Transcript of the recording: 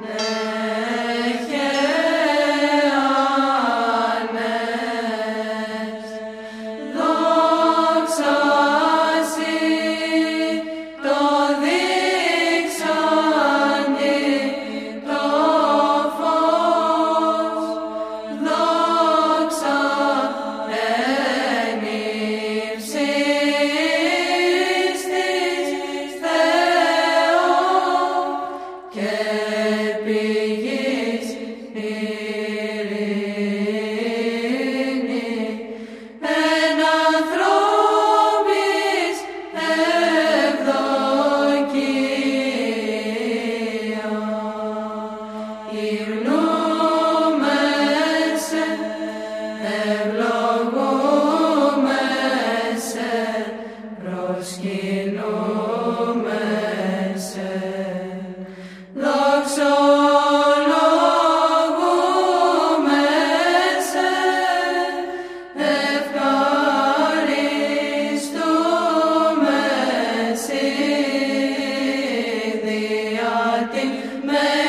No. Mega